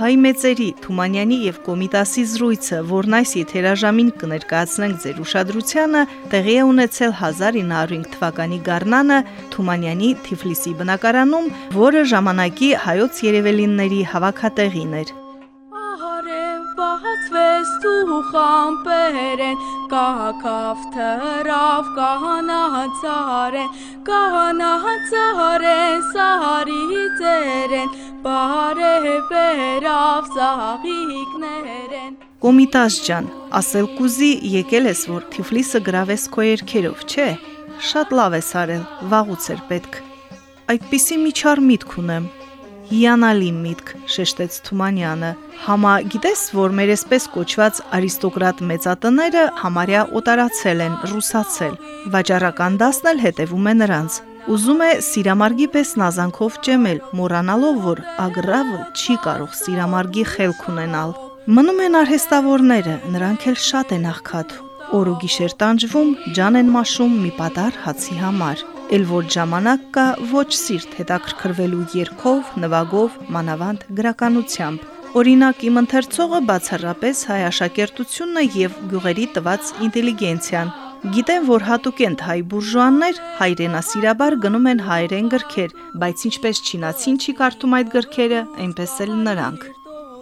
Հայ մեծերի Թումանյանի եւ Կոմիտասի զրույցը, որն այս եթերաժամին կներկայացնենք ձեր ուշադրությանը, տեղի է ունեցել 1905 թվականի գարնանը Թումանյանի Թիֆլիսի բնակարանում, որը ժամանակի հայոց երևելինների հավաքատեղին էր բացվեց թուխան պերեն, կակավ թրավ կանացարեն, կանացարեն սարի ձերեն, բարեբերավ սաղիկներեն։ Կոմիտաս ջան, ասել կուզի եկել ես, որ Թիֆլիսը գրավես քո երկերով, չէ։ Շատ լավ ես արել, վաղուց էր պետք։ Այդպիսի միջար միտք ունեմ, Հիանալի միտք, շեշտեց Թումանյանը։ Համա գիտես, որ մեր այսպես կոչված արիստոկրատ մեծատները համարյա օտարացել են, ռուսացել։ Վաճառական դասն էլ հետևում է նրանց։ Ուզում է սիրամարգի պես նազանքով ճեմել, մոռանալով, որ ագրավը չի կարող սիրամարգի խելք ունենալ։ Մնում են արհեստավորները, նրանք էլ շատ են աղքատ։ Օր ու գիշեր տանջվում, ջան են մաշում մի պատար հացի համար ել որ ժամանակ կա ոչ սիրտ հետաքրքրվելու երկով, նվագով, մանավանդ գրականությամբ։ Օրինակ իմ ընթերցողը բացառապես հայ աշակերտությունն է եւ գյուղերի տված ինտելիգենցիան։ Գիտեն, որ հատուկ են հայ բուրժուաններ հայրենասիրաբար գնում են հայերեն գրքեր, բայց ինչպես չինացին չի կարդում այդ գրքերը, այնպես էլ նրանք։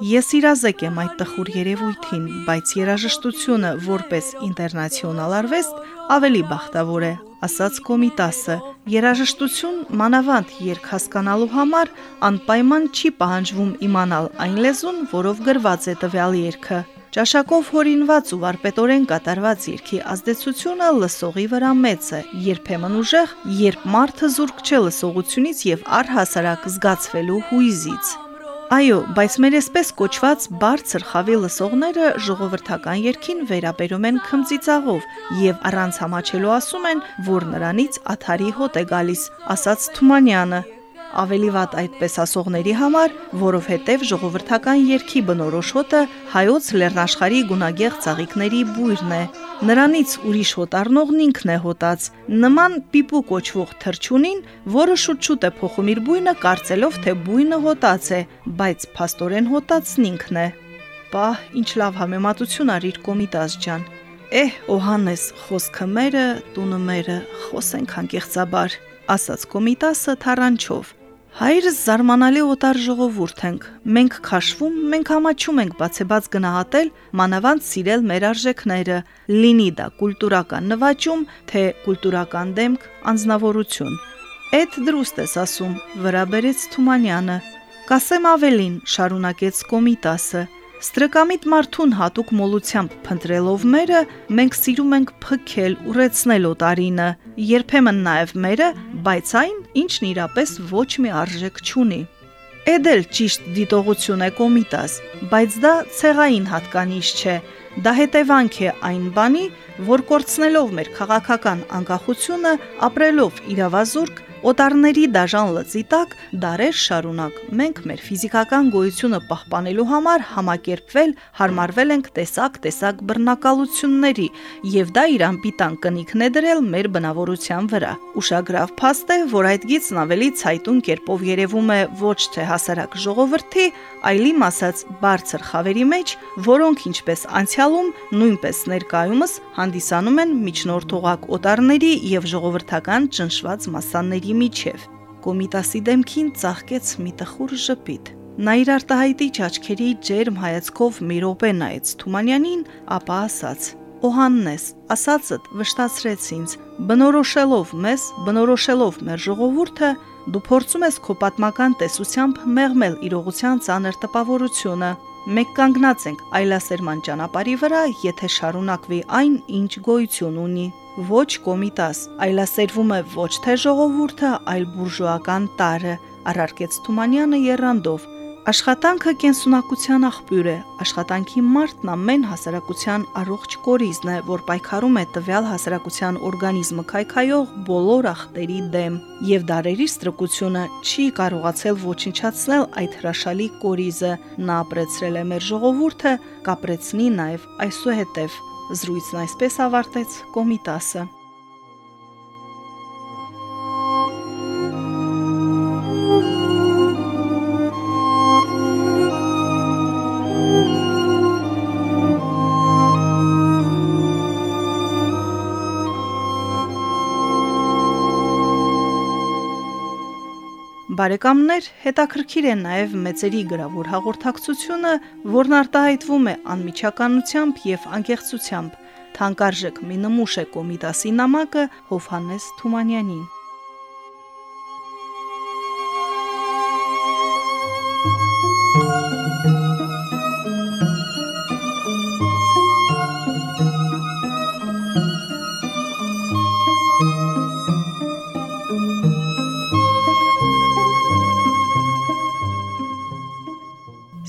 Ես իրազեկ եմ այդ տխուր երևույթին, բայց երաժշտությունը որպես ինտերնացիոնալ արվեստ ավելի բախտավոր է, ասաց Կոմիտասը։ Երաժշտություն մանավանդ երկ հասկանալու համար անպայման չի պահանջվում իմանալ այն լեզուն, որով գրված է տվյալ երգը։ Ճաշակով հորինված ու վարպետորեն կատարված երգի ազդեցությունը լսողի վրա մեծ է, երբեմն ուժեղ, երբ մարդը զուրկ չէ լսողությունից եւ առհասարակ զգացվելու հույզից։ Այո, բայց մեր այսպես կոչված բարձր խավի լսողները ժողովրդական երկին վերաբերում են քմծիծաղով եւ առանց համաչելու ասում են, որ նրանից աթարի հոտ է գալիս, ասաց Թումանյանը ավելի վատ այդպես ասողների համար, որովհետև ժողովրդական երկի բնորոշ հոտը հայոց լեռնաշխարի գունագեղ ծաղիկների բույրն է։ Նրանից ուրիշ հոտ առնողն ինքն է հոտած։ Նման պիպու կոչվող թրջունին, որը շուտ-շուտ է փոխում իր բույնը, կարծելով թե բույնը հոտած է, բայց փաստորեն հոտածն ինքն է։ Պահ, ինչ լավ համեմատություն արիր Կոմիտաս ջան։ Էհ, Օհանես, խոսքը մերը, տունը մերը, խոսենք հանկեղծաբար, ասաց Կոմիտասը թարանչով։ Հայրս զարմանալի օտար ժողովուրդ ենք։ Մենք քաշվում, մենք համաչում ենք բացեբաց գնահատել, մանավանդ սիրել մեր արժեքները, լինի դա կուլտուրական նվաճում, թե կուլտուրական դեմք, անznավորություն։ Այդ դրուստ ես ասում, վրա բերեց Թումանյանը։ Կասեմ ավելին, շարունակեց Կոմիտասը, Ստրկամիտ մարդուն հատուկ մոլությամբ փնտրելով մերը, մենք սիրում ենք փքել, ուրեցնել օտարինը, երբեմն նաև մերը, բայց այն, ինչն իրապես ոչ մի արժեք չունի։ Էդել ճիշտ դիտողություն է կոմիտաս, բայց դա ցեղային հատկանիշ չէ, դա հետևանք է այն բանի, որ կորցնելով մեր քաղաքական անկախությունը, ապրելով իրավազուրկ, Օտարների դաժան լծի տակ դարեր շարունակ մենք մեր ֆիզիկական գոյությունը պահպանելու համար համակերպվել, հարմարվել ենք տեսակ-տեսակ բռնակալությունների, եւ դա իր անպիտան կնիքն է դրել մեր բնավորության վրա։ Ուշագրավ փաստ է, որ այդ գիծն ավելի ցայտուն կերպով երևում է ոչ թե հասարակ ժողովրդի, այլիմ ասած բարձր խավերի մեջ, որոնք ինչպես անցյալում, նույնպես ներկայումս հանդիսանում են միջնորդողակ օտարների եւ ժողովրդական ճնշված մասանների միջև։ Կոմիտասի դեմքին ծաղկեց մի տխուր ժպիտ։ Նա իր արտահայտիչ աչքերի ջերմ հայացքով մի րոպե նայեց Թումանյանին, ապա ասաց. Օհաննես, ասածդ վշտացրեց ինձ, բնորոշելով մեզ, բնորոշելով մեր ժողովուրդը, Դու փորձում ես քո պատմական տեսությամբ մեղմել իրողության ցաներ տպավորությունը։ Մենք կանգնած ենք այլասերման ճանապարհի վրա, եթե շարունակվի այն, ինչ գոյություն ունի։ Ոչ կոմիտաս, այլասերվում է ոչ թե ժողովուրդը, այլ բուրժուական տարը, առարկեց Թումանյանը երանդով։ Աշխատանքը կենսունակության աղբյուր է։ Աշխատանքի մարդն ամեն հասարակության առողջ կորիզն է, որ պայքարում է տվյալ հասարակության օրգանիզմը քայքայող բոլոր ախտերի դեմ, եւ դարերի ստրկությունը չի կարողացել ոչնչացնել այդ հրաշալի կորիզը։ Նա ապրեցրել է մեր ժողովուրդը, կապրեցնի նաեւ այսուհետև։ Զրույցն այսպես ավարտեց Կոմիտասը։ Բարեկամներ, հետաքրքիր է նաև մեծերի գրավոր հաղորդակցությունը, որն արտահայտվում է անմիջականությամբ եւ անկեղծությամբ։ Թանկարժեք մի նմուշ է Կոմիտասի նամակը Հովհանես Թումանյանին։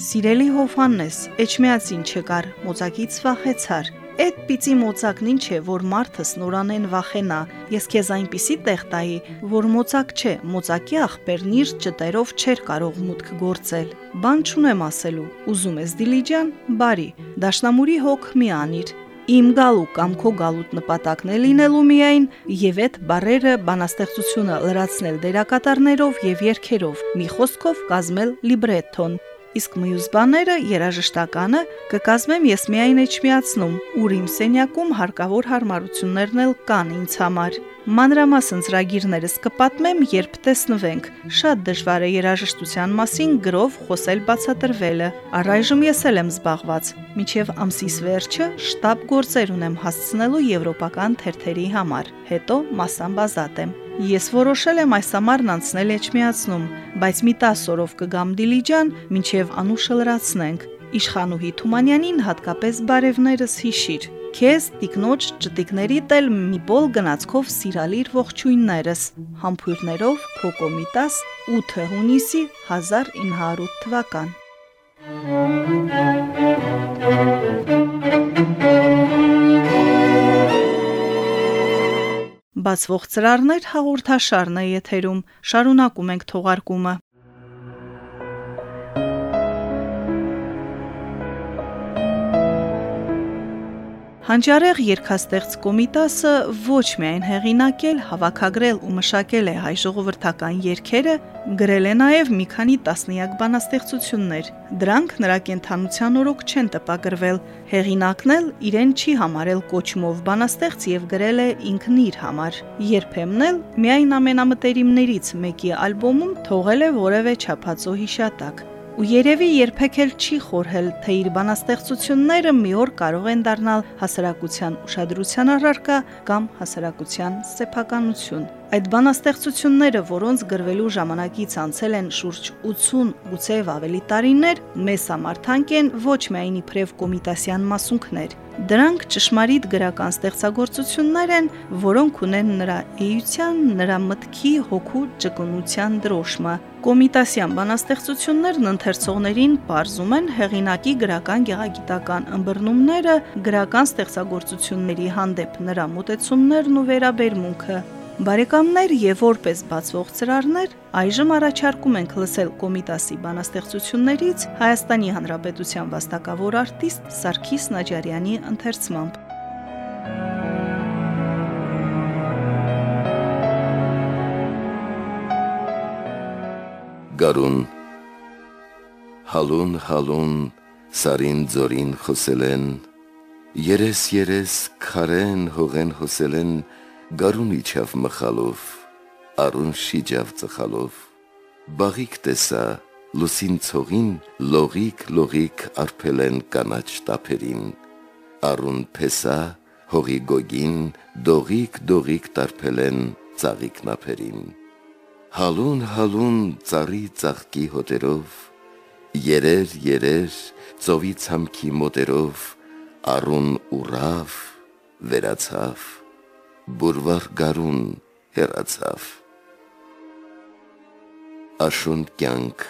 Սիրելի Հովհաննես, Էջմիածին չկար, մոծակից վախեցար։ Այդ պիծի մոծակն ինչ է, որ մարդս նորանեն վախենա։ Ես քեզ այնպիսի տեղ տայի, որ մոծակ չէ, մոծակի աղբերն իր ճտերով չէր կարող մուտք գործել։ Բան չունեմ ասելու, ուզում ես դիլիջան, բարի, դաշնամուրի հոգ մի անիր, իմ գալու կամ քո գալուտ նպատակն է լինելու միայն եւ այդ բարերը բանաստեղծությունը լրացնել դերակատարներով եւ երգերով մի խոսքով կազմել լիբրետոն իսկ մյուս բաները երաժշտականը կկազմեմ ես միայն էջմիածնում, ուր իմ սենյակում հարկավոր հարմարություններն էլ կան ինձ համար։ Մանրամասն ծրագիրներս կպատմեմ, երբ տեսնվենք։ Շատ դժվար է երաժշտության մասին գրով խոսել բացատրվելը։ Առայժմ ես էլ եմ զբաղված։ Միջև ամսիս վերջը շտաբ գործեր ունեմ հասցնելու եվրոպական թերթերի համար։ Հետո մասամբ ազատ եմ։ Ես որոշել եմ այս ամառն անցնել Էջմիածնում, բայց մի 10 օրով կգամ Դիլիջան, մինչև անուշը լրացնենք։ Իշխանուհի Թումանյանին հատկապես բարևներս հիշիր։ Քեզ տիկնոջ ճտիկների տել մի բոլ գնացքով սիրալիր ողջույններս, համբույրներով քո կոմիտաս 8 հունիսի 1900 թվական։ Բացվող ծրարներ հաղորդաշարն է եթերում։ Շարունակում ենք թողարկումը։ Հանճարեղ երկաստեղծ կոմիտասը ոչ միայն հեղինակել, հավաքագրել ու մշակել է հայ ժողովրդական երգերը, գրել է նաև մի քանի տասնյակ բանաստեղծություններ։ Դրանք նրա կենթանության օրոք չեն տպագրվել։ Հեղինակն էլ իրեն չի համարել կոչումով բանաստեղծ եւ գրել է ինքն իր համար։ Երբեմն էլ միայն ամենամտերիմներից մեկի ալբոմում թողել է որևէ չափածո հիշատակ ու երևի երբեք էլ չի խորհել, թե իր բանաստեղծությունները մի օր կարող են դառնալ հասարակության ուշադրության առարկա կամ հասարակության սեփականություն։ Այդ բանաստեղծությունները, որոնց գրվելու ժամանակից անցել են շուրջ 80, գուցեև ավելի տարիներ, մեզ համար թանկ են ոչ միայն իբրև կոմիտասյան մասունքներ։ Դրանք ճշմարիտ գրական ստեղծագործություններ են, որոնք ունեն նրա էության, նրա մտքի, հոգու ճկունության դրոշմը։ Կոմիտասյան բանաստեղծություններն ընթերցողներին բարձում են հեղինակի գրական գեղագիտական ըմբռնումները, գրական ստեղծագործությունների հանդեպ նրա մտեցումներն ու վերաբերմունքը։ Բարեկամներ եւ որպես բացվող ծրարներ այժմ առաջարկում ենք լսել Կոմիտասի բանաստեղծություններից Հայաստանի Հանրապետության վաստակավոր արտիստ Սարգիս Նաջարյանի ընթերցմամբ։ Գարուն հալուն հալուն սարին ձորին խոսել են երես երես քարեն հողեն հոսել են Գարուն իջավ մխալով, արուն շիջավ ծխալով, բաղիկ տեսա, լուսին ցողին, լողիկ լողիկ արփել են կանաչ տափերին, արուն փեսա, հողի գոգին, դողիկ դողիկ տարփել են ծաղիկ նափերին։ Հալուն հալուն ծառի ծաղկի հոտերով, երեր երեր ծովի ցամքի մոտերով, արուն ուրավ վերացավ բուրվար գարուն հեռացավ աշուն կյանք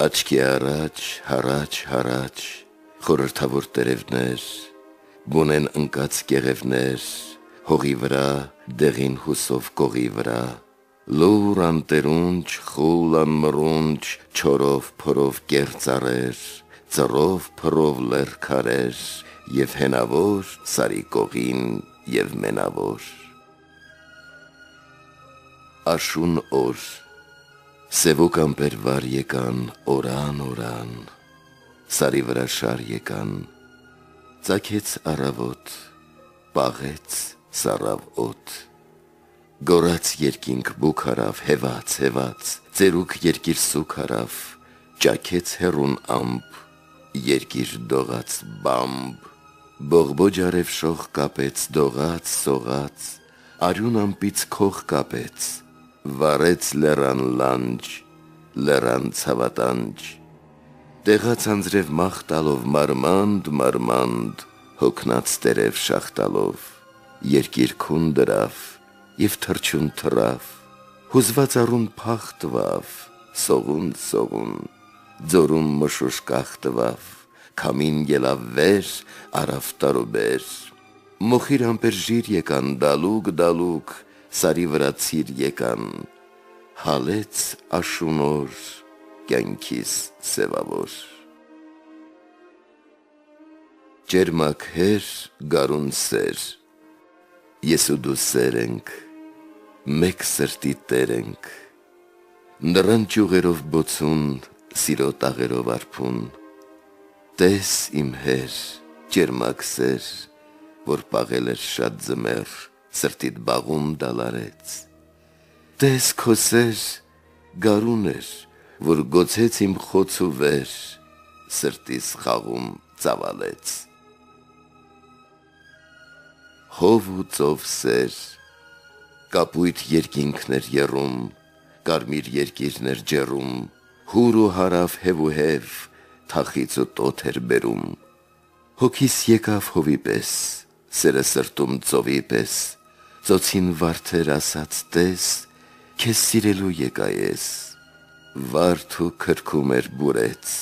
Աչքի առաջ, հարաճ, հարաճ, խորհրդավոր տերևներ, բունեն ընկած կեղևներ, հողի վրա, դեղին հուսով կողի վրա, լուր անտերունչ, խուլ անմրունչ, չորով փորով կերծարեր, ծռով փրով լերքարեր, եւ հենավոր սարի կողին եւ մենավոր աշուն օր Սևոք ամպեր վար եկան, օրան օրան, Սարի վրա շար եկան, Ծակեց առավոտ, պաղեց սարավ օտ, Գորած երկինք բուք հարավ, հեված, հեված, Ձերուկ երկիր սուք հարավ, Ճակեց հերուն ամպ, երկիր դողաց բամբ, Բողբոջ արև շող կապեց, դողաց, սողաց, Արյուն ամպից քող կապեց, վարեց լեռան լանջ, լեռան ցավատանջ, տեղաց անձրև մախտալով մարմանդ, մարմանդ, հոգնած տերև շախտալով, երկիր քուն դրավ եւ թրջուն թրավ, հուզված արուն փախ տվավ, սողուն սողուն, ձորում մշուշ կախ տվավ, քամին ելավ վեր, արավ տարուբեր, մոխիր ամպեր ժիր եկան դալուկ դալուկ, սարի վրա ցիր եկան, հալեց աշունոր կյանքիս սևավոր։ Ջերմակ հեր գարուն սեր, ես ու դու սեր ենք, մեկ սրտի տեր ենք, նռան ճյուղերով բոցուն, սիրո տաղերով արփուն, տես իմ հեր, ջերմակ սեր, որ պաղել էր շատ ձմեր, սրտիդ բաղում դալարեց։ Տես քո սեր գարուն էր, որ գոցեց իմ խոցու վեր, սրտիս խաղում ծավալեց։ Հով ու ծով սեր, կապույտ երկինքներ երում, կարմիր երկիրներ ջերում, հուր ու հարավ հև ու հև, թախից ու տոթ էր բերում։ Հոգիս եկավ հովի պես, սերը սրտում ծովի պես, ծոցին վարդեր ասած տես, քեզ սիրելու եկա ես, վարդու քրքում էր բուրեց,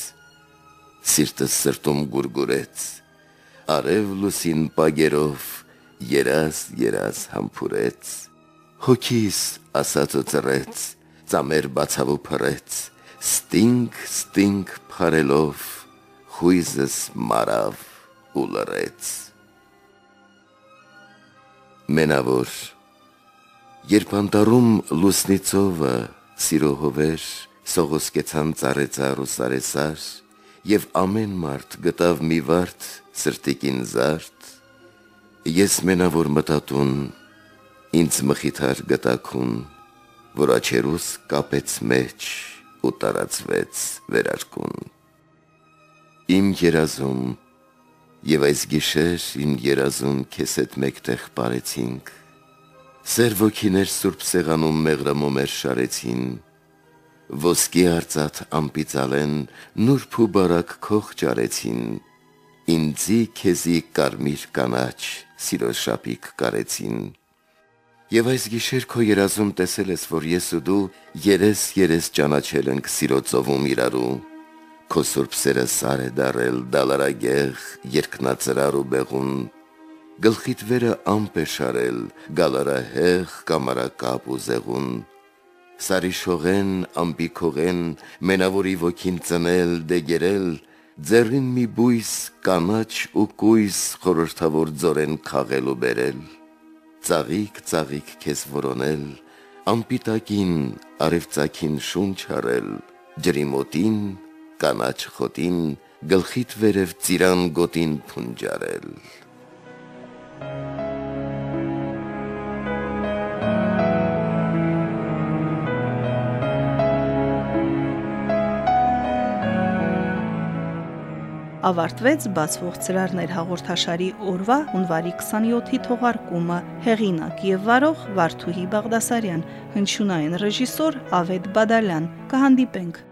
սիրտը սրտում գուրգուրեց, արև լուսին պագերով, երաս երաս համբուրեց, հոգիս ասած ու ծռեց, ծամեր բացավ ու փռեց, ստինգ ստինգ փարելով, խույզս մարավ ու լռեց մենավոր Երբ անտարում լուսնի ծովը սիրո հովեր սողոսկեցան ծառեցար ու սարեսար եւ ամեն մարդ գտավ մի վարդ սրտիկին զարդ ես մենավոր մտատուն ինձ մխիթար գտակուն որ աչերուս կապեց մեջ ու տարածվեց վերարկուն իմ երազում Եվ այս գիշեր իմ երազում քեզ հետ մեկտեղ ապարեցինք։ Սեր ոգիներ սուրբ սեղանում մեղրամոմեր շարեցին։ Ոսկի արծաթ ամպիծալեն նուրբ ու բարակ քող ճարեցին։ Ինձի քեզի կարմիր կանաչ սիրո շապիկ կարեցին։ Եվ այս գիշեր քո երազում տեսել ես, որ ես ու դու երես երես ճանաչել ենք սիրո ծովում իրարու Քո սուրբ սերը սար է դարել դալարագեղ երկնածրար ու բեղուն գլխիդ վերը ամպ է շարել գալարահեղ կամարակապ ու զեղուն Սարի շողեն ամպի քողեն մենավորի ոգին ծնել դեգերել ձեռին մի բույս կանաչ ու կույս խորհրդավոր ձորեն քաղել ու բերել ծաղիկ ծաղիկ քեզ որոնել ամպիտակին արևծակին շունչ արել ջրի մոտին կանաչ խոտին գլխիդ վերև ծիրան գոտին փունջարել ավարտվեց բացվող ծրարներ հաղորդաշարի օրվա հունվարի 27-ի թողարկումը. Հեղինակ եւ վարող Վարդուհի Բաղդասարյան հնչյունային ռեժիսոր Ավետ Բադալյան կհանդիպենք